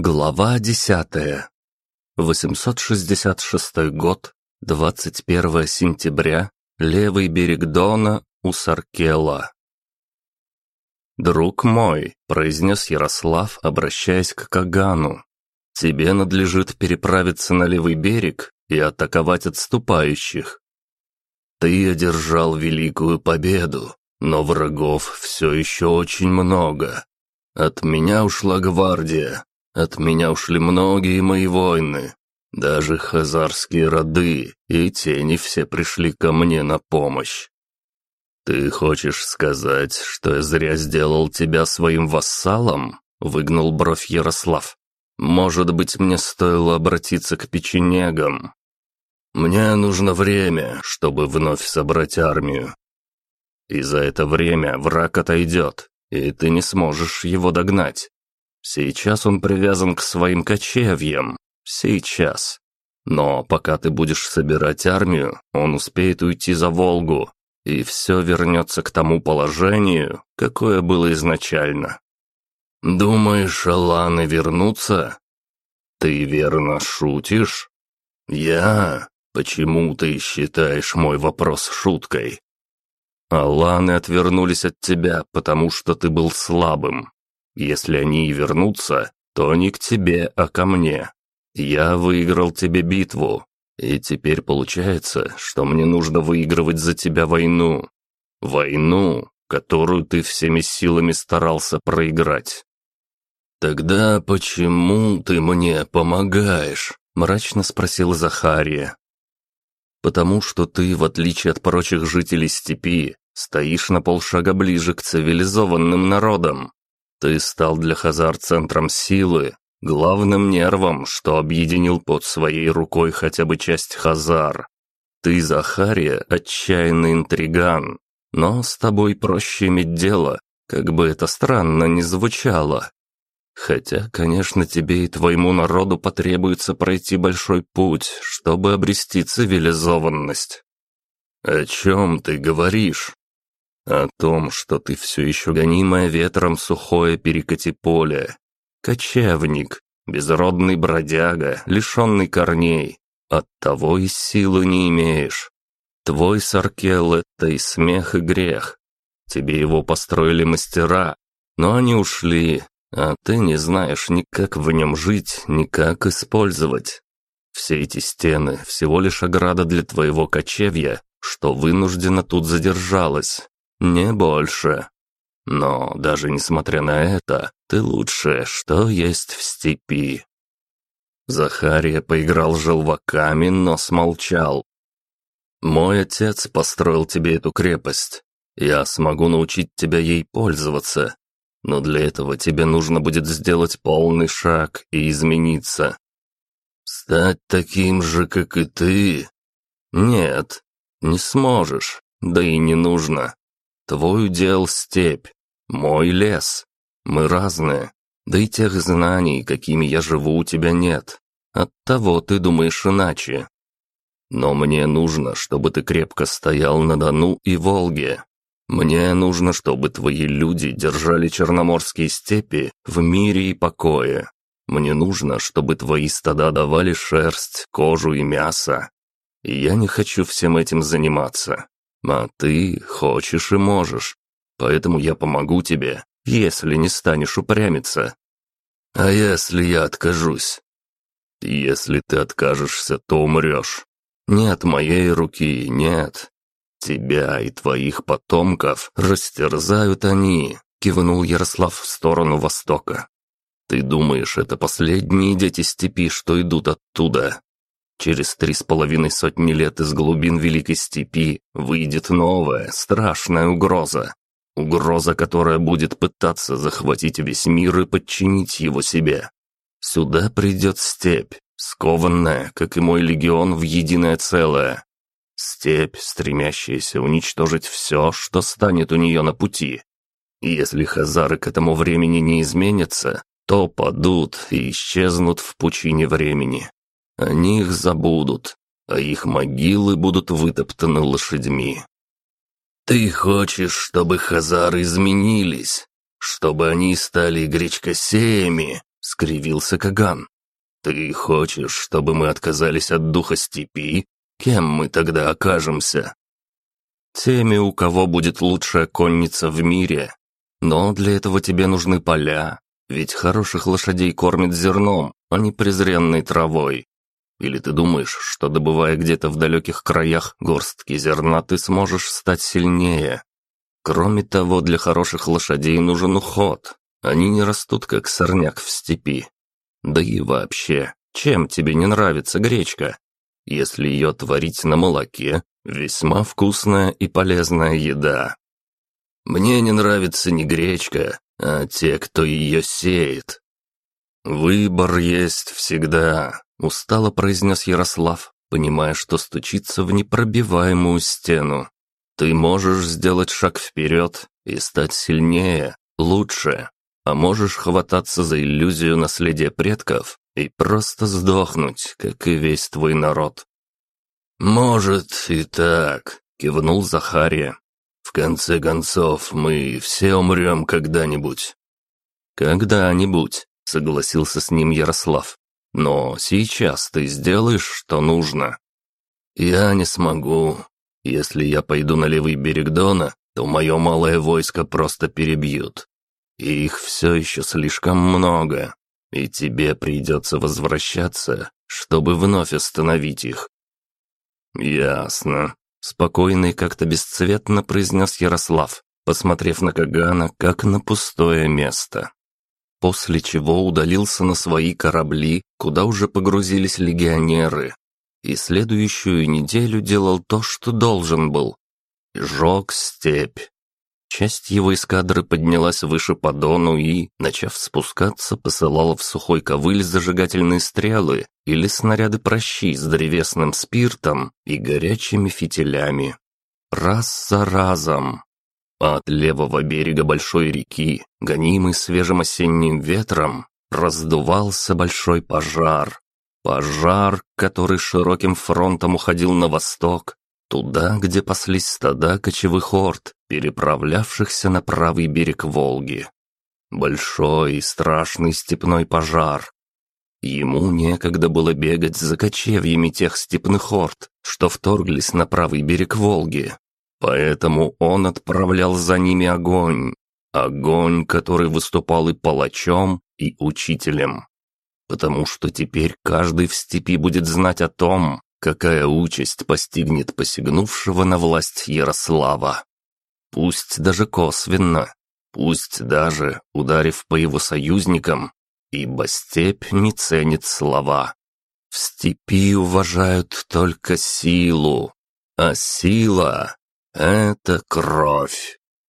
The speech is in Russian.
Глава десятая. 866 год, 21 сентября, левый берег Дона у Саркела. «Друг мой», — произнес Ярослав, обращаясь к Кагану, — «тебе надлежит переправиться на левый берег и атаковать отступающих. Ты одержал великую победу, но врагов все еще очень много. От меня ушла гвардия, от меня ушли многие мои воины, даже хазарские роды, и те не все пришли ко мне на помощь. Ты хочешь сказать, что я зря сделал тебя своим вассалом? Выгнул бровь Ярослав. Может быть, мне стоило обратиться к печенегам. Мне нужно время, чтобы вновь собрать армию. И за это время враг отойдет, и ты не сможешь его догнать. Сейчас он привязан к своим кочевьям. Сейчас. Но пока ты будешь собирать армию, он успеет уйти за Волгу, и все вернется к тому положению, какое было изначально. Думаешь, Аланы вернутся? Ты верно шутишь? Я? Почему ты считаешь мой вопрос шуткой? Аланы отвернулись от тебя, потому что ты был слабым. Если они и вернутся, то не к тебе, а ко мне. Я выиграл тебе битву, и теперь получается, что мне нужно выигрывать за тебя войну. Войну, которую ты всеми силами старался проиграть. «Тогда почему ты мне помогаешь?» – мрачно спросил Захария. «Потому что ты, в отличие от прочих жителей степи, стоишь на полшага ближе к цивилизованным народам. Ты стал для Хазар центром силы, главным нервом, что объединил под своей рукой хотя бы часть Хазар. Ты, Захария, отчаянный интриган, но с тобой проще иметь дело, как бы это странно ни звучало. Хотя, конечно, тебе и твоему народу потребуется пройти большой путь, чтобы обрести цивилизованность. «О чем ты говоришь?» О том, что ты все еще гонимое ветром сухое перекати поле. Кочевник, безродный бродяга, лишенный корней. Оттого и силы не имеешь. Твой саркел — это и смех, и грех. Тебе его построили мастера, но они ушли, а ты не знаешь ни как в нем жить, ни как использовать. Все эти стены — всего лишь ограда для твоего кочевья, что вынужденно тут задержалась. Не больше. Но даже несмотря на это, ты лучшее, что есть в степи. Захария поиграл желваками, но смолчал. «Мой отец построил тебе эту крепость. Я смогу научить тебя ей пользоваться. Но для этого тебе нужно будет сделать полный шаг и измениться. Стать таким же, как и ты? Нет, не сможешь, да и не нужно. Твой удел — степь, мой лес. Мы разные, да и тех знаний, какими я живу, у тебя нет. Оттого ты думаешь иначе. Но мне нужно, чтобы ты крепко стоял на Дону и Волге. Мне нужно, чтобы твои люди держали черноморские степи в мире и покое. Мне нужно, чтобы твои стада давали шерсть, кожу и мясо. И я не хочу всем этим заниматься. А ты хочешь и можешь. Поэтому я помогу тебе, если не станешь упрямиться. А если я откажусь? Если ты откажешься, то умрешь. Не от моей руки, нет. Тебя и твоих потомков растерзают они, кивнул Ярослав в сторону востока. Ты думаешь, это последние дети степи, что идут оттуда? Через три с половиной сотни лет из глубин Великой Степи выйдет новая, страшная угроза. Угроза, которая будет пытаться захватить весь мир и подчинить его себе. Сюда придет степь, скованная, как и мой легион, в единое целое. Степь, стремящаяся уничтожить все, что станет у нее на пути. Если хазары к этому времени не изменятся, то падут и исчезнут в пучине времени. Они их забудут, а их могилы будут вытоптаны лошадьми. Ты хочешь, чтобы хазары изменились, чтобы они стали гречкосеями, скривился Каган. «Ты хочешь, чтобы мы отказались от духа степи? Кем мы тогда окажемся?» «Теми, у кого будет лучшая конница в мире. Но для этого тебе нужны поля, ведь хороших лошадей кормят зерном, а не презренной травой. Или ты думаешь, что добывая где-то в далеких краях горстки зерна, ты сможешь стать сильнее? Кроме того, для хороших лошадей нужен уход. Они не растут, как сорняк в степи. Да и вообще, чем тебе не нравится гречка? Если ее творить на молоке, весьма вкусная и полезная еда. Мне не нравится не гречка, а те, кто ее сеет. Выбор есть всегда, устало произнес Ярослав, понимая, что стучится в непробиваемую стену. Ты можешь сделать шаг вперед и стать сильнее, лучше, а можешь хвататься за иллюзию наследия предков и просто сдохнуть, как и весь твой народ. «Может и так», — кивнул Захария. «В конце концов, мы все умрем когда-нибудь». «Когда-нибудь», — согласился с ним Ярослав. «Но сейчас ты сделаешь, что нужно». «Я не смогу. Если я пойду на левый берег Дона, то мое малое войско просто перебьют. И их все еще слишком много, и тебе придется возвращаться, чтобы вновь остановить их. «Ясно», — спокойно и как-то бесцветно произнес Ярослав, посмотрев на Кагана как на пустое место. После чего удалился на свои корабли, куда уже погрузились легионеры, и следующую неделю делал то, что должен был. Жег степь, Часть его эскадры поднялась выше по Дону и, начав спускаться, посылала в сухой ковыль зажигательные стрелы или снаряды прощи с древесным спиртом и горячими фитилями. Раз за разом. А от левого берега большой реки, гонимый свежим осенним ветром, раздувался большой пожар. Пожар, который широким фронтом уходил на восток, Туда, где паслись стада кочевых орд, переправлявшихся на правый берег Волги. Большой и страшный степной пожар. Ему некогда было бегать за кочевьями тех степных орд, что вторглись на правый берег Волги. Поэтому он отправлял за ними огонь. Огонь, который выступал и палачом, и учителем. Потому что теперь каждый в степи будет знать о том, Какая участь постигнет посягнувшего на власть Ярослава? Пусть даже косвенно, пусть даже ударив по его союзникам, ибо степь не ценит слова. В степи уважают только силу, а сила — это кровь.